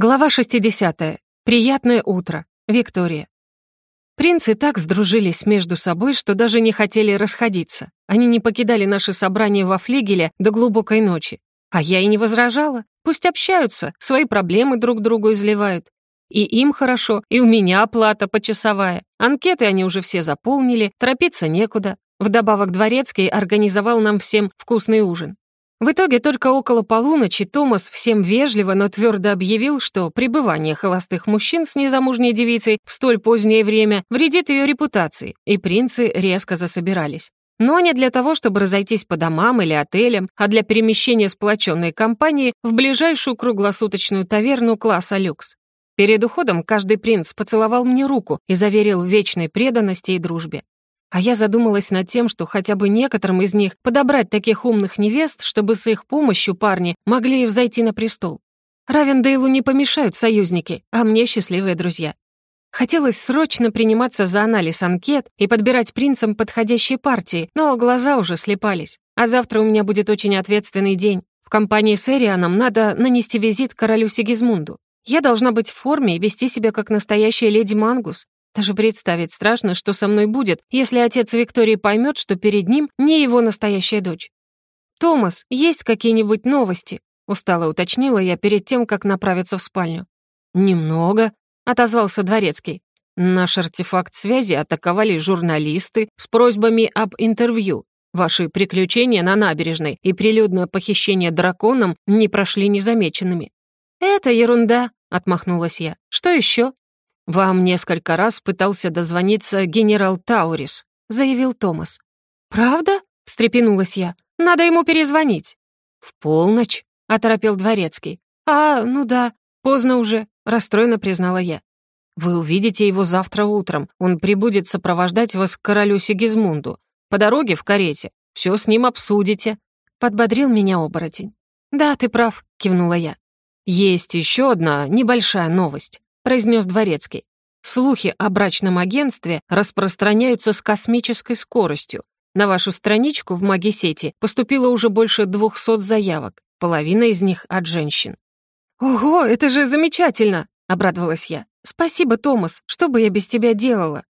Глава 60. Приятное утро. Виктория. Принцы так сдружились между собой, что даже не хотели расходиться. Они не покидали наши собрания во флигеле до глубокой ночи. А я и не возражала. Пусть общаются, свои проблемы друг другу изливают. И им хорошо, и у меня оплата почасовая. Анкеты они уже все заполнили, торопиться некуда. Вдобавок Дворецкий организовал нам всем вкусный ужин. В итоге только около полуночи Томас всем вежливо, но твердо объявил, что пребывание холостых мужчин с незамужней девицей в столь позднее время вредит ее репутации, и принцы резко засобирались. Но не для того, чтобы разойтись по домам или отелям, а для перемещения сплоченной компании в ближайшую круглосуточную таверну класса люкс. Перед уходом каждый принц поцеловал мне руку и заверил в вечной преданности и дружбе. А я задумалась над тем, что хотя бы некоторым из них подобрать таких умных невест, чтобы с их помощью парни могли взойти на престол. Равендейлу не помешают союзники, а мне счастливые друзья. Хотелось срочно приниматься за анализ анкет и подбирать принцам подходящие партии, но глаза уже слепались. А завтра у меня будет очень ответственный день. В компании с Эрианом надо нанести визит королю Сигизмунду. Я должна быть в форме и вести себя как настоящая леди Мангус, даже представить страшно, что со мной будет, если отец Виктории поймет, что перед ним не его настоящая дочь. «Томас, есть какие-нибудь новости?» — устало уточнила я перед тем, как направиться в спальню. «Немного», — отозвался Дворецкий. «Наш артефакт связи атаковали журналисты с просьбами об интервью. Ваши приключения на набережной и прилюдное похищение драконом не прошли незамеченными». «Это ерунда», — отмахнулась я. «Что еще?» «Вам несколько раз пытался дозвониться генерал Таурис», — заявил Томас. «Правда?» — встрепенулась я. «Надо ему перезвонить». «В полночь?» — оторопел Дворецкий. «А, ну да, поздно уже», — расстроенно признала я. «Вы увидите его завтра утром. Он прибудет сопровождать вас к королю Сигизмунду. По дороге в карете. Все с ним обсудите», — подбодрил меня оборотень. «Да, ты прав», — кивнула я. «Есть еще одна небольшая новость произнес Дворецкий. «Слухи о брачном агентстве распространяются с космической скоростью. На вашу страничку в Магисети поступило уже больше двухсот заявок, половина из них от женщин». «Ого, это же замечательно!» — обрадовалась я. «Спасибо, Томас, что бы я без тебя делала?»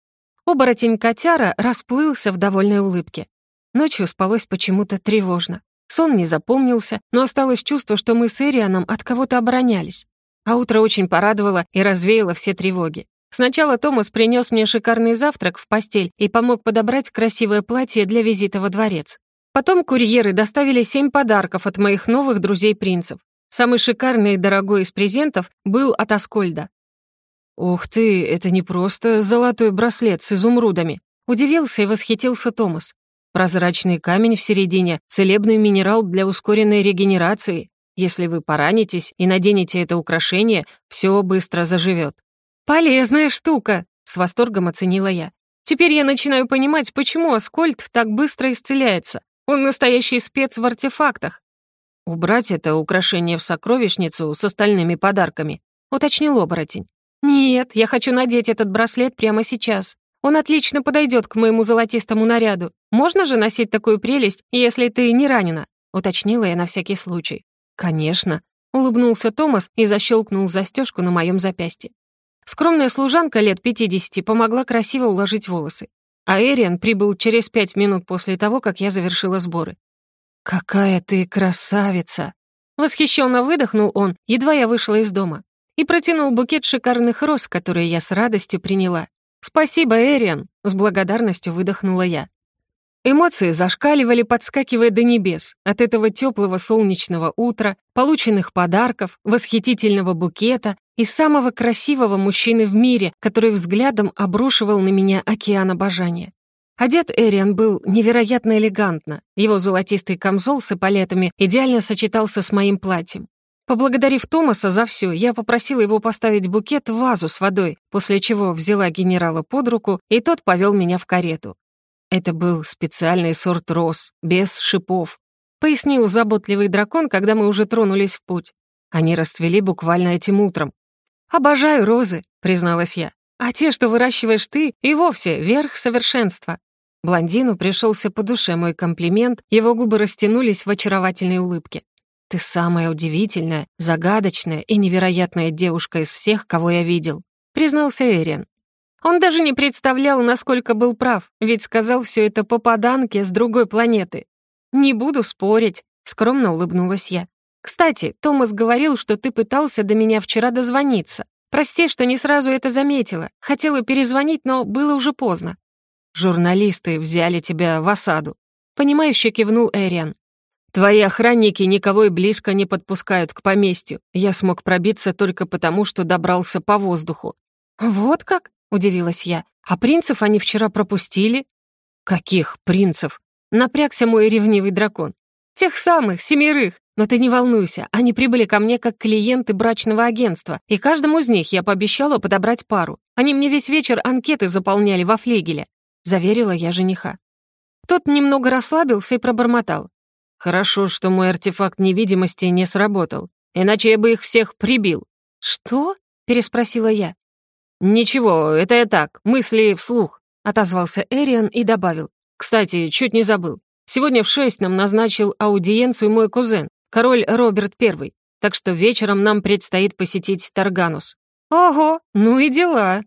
Оборотень котяра расплылся в довольной улыбке. Ночью спалось почему-то тревожно. Сон не запомнился, но осталось чувство, что мы с Эрианом от кого-то оборонялись. А утро очень порадовало и развеяло все тревоги. Сначала Томас принес мне шикарный завтрак в постель и помог подобрать красивое платье для визита во дворец. Потом курьеры доставили семь подарков от моих новых друзей-принцев. Самый шикарный и дорогой из презентов был от Аскольда. «Ух ты, это не просто золотой браслет с изумрудами», — удивился и восхитился Томас. «Прозрачный камень в середине, целебный минерал для ускоренной регенерации. Если вы поранитесь и наденете это украшение, все быстро заживет. «Полезная штука!» — с восторгом оценила я. «Теперь я начинаю понимать, почему Аскольд так быстро исцеляется. Он настоящий спец в артефактах». «Убрать это украшение в сокровищницу с остальными подарками», — уточнил оборотень. «Нет, я хочу надеть этот браслет прямо сейчас. Он отлично подойдет к моему золотистому наряду. Можно же носить такую прелесть, если ты не ранена?» — уточнила я на всякий случай. «Конечно», — улыбнулся Томас и защелкнул застежку на моем запястье. Скромная служанка лет 50 помогла красиво уложить волосы, а Эриан прибыл через пять минут после того, как я завершила сборы. «Какая ты красавица!» Восхищенно выдохнул он, едва я вышла из дома, и протянул букет шикарных роз, которые я с радостью приняла. «Спасибо, Эриан!» — с благодарностью выдохнула я. Эмоции зашкаливали, подскакивая до небес от этого теплого солнечного утра, полученных подарков, восхитительного букета и самого красивого мужчины в мире, который взглядом обрушивал на меня океан обожания. Одет Эриан был невероятно элегантно. Его золотистый камзол с эполетами идеально сочетался с моим платьем. Поблагодарив Томаса за все, я попросила его поставить букет в вазу с водой, после чего взяла генерала под руку, и тот повел меня в карету. Это был специальный сорт роз, без шипов. Пояснил заботливый дракон, когда мы уже тронулись в путь. Они расцвели буквально этим утром. «Обожаю розы», — призналась я. «А те, что выращиваешь ты, и вовсе верх совершенства». Блондину пришелся по душе мой комплимент, его губы растянулись в очаровательной улыбке. Ты самая удивительная, загадочная и невероятная девушка из всех, кого я видел», — признался Эриан. Он даже не представлял, насколько был прав, ведь сказал все это попаданке с другой планеты. «Не буду спорить», — скромно улыбнулась я. «Кстати, Томас говорил, что ты пытался до меня вчера дозвониться. Прости, что не сразу это заметила. Хотела перезвонить, но было уже поздно». «Журналисты взяли тебя в осаду», — понимающе кивнул Эриан. «Твои охранники никого и близко не подпускают к поместью. Я смог пробиться только потому, что добрался по воздуху». «Вот как?» — удивилась я. «А принцев они вчера пропустили?» «Каких принцев?» — напрягся мой ревнивый дракон. «Тех самых, семерых. Но ты не волнуйся, они прибыли ко мне как клиенты брачного агентства, и каждому из них я пообещала подобрать пару. Они мне весь вечер анкеты заполняли во флегеле», — заверила я жениха. Тот немного расслабился и пробормотал. «Хорошо, что мой артефакт невидимости не сработал, иначе я бы их всех прибил». «Что?» — переспросила я. «Ничего, это я так, мысли вслух», — отозвался Эриан и добавил. «Кстати, чуть не забыл. Сегодня в шесть нам назначил аудиенцию мой кузен, король Роберт I, так что вечером нам предстоит посетить Тарганус». «Ого, ну и дела»,